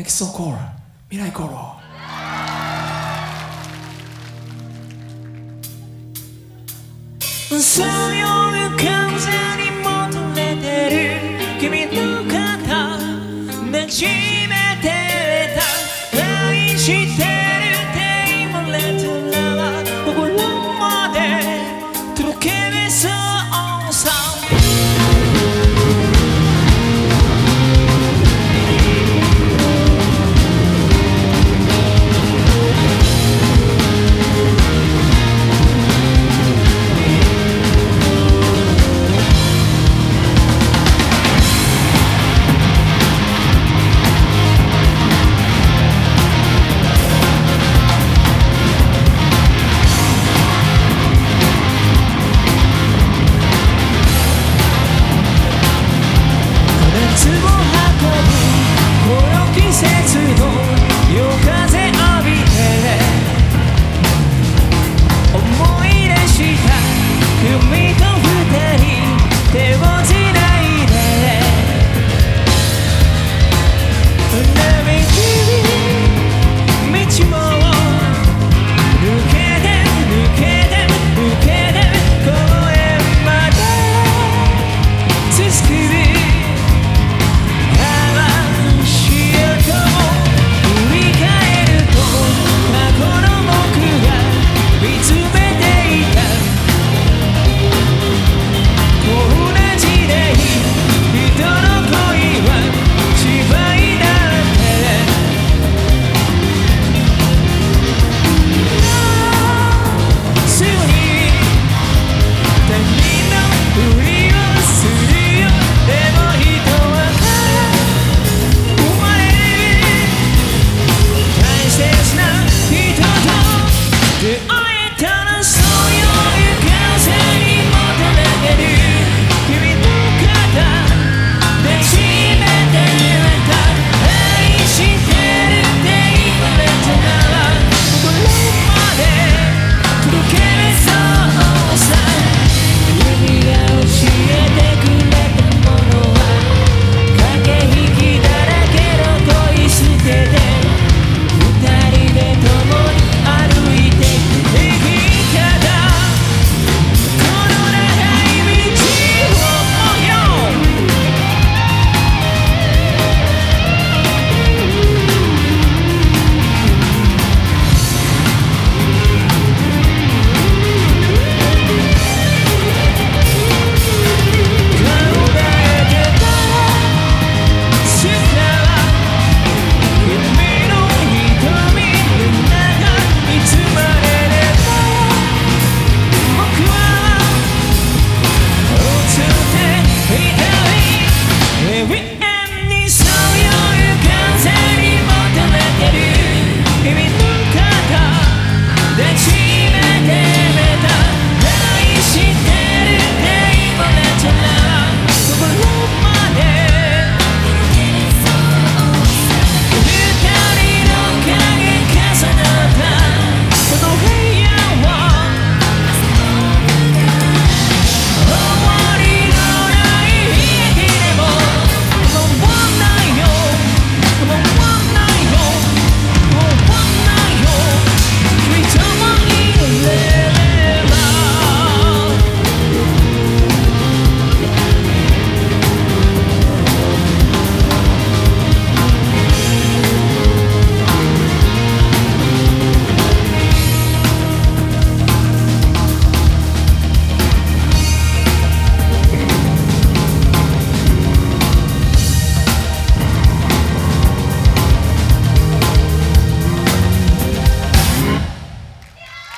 エキソコール未来コロそういう風この季節の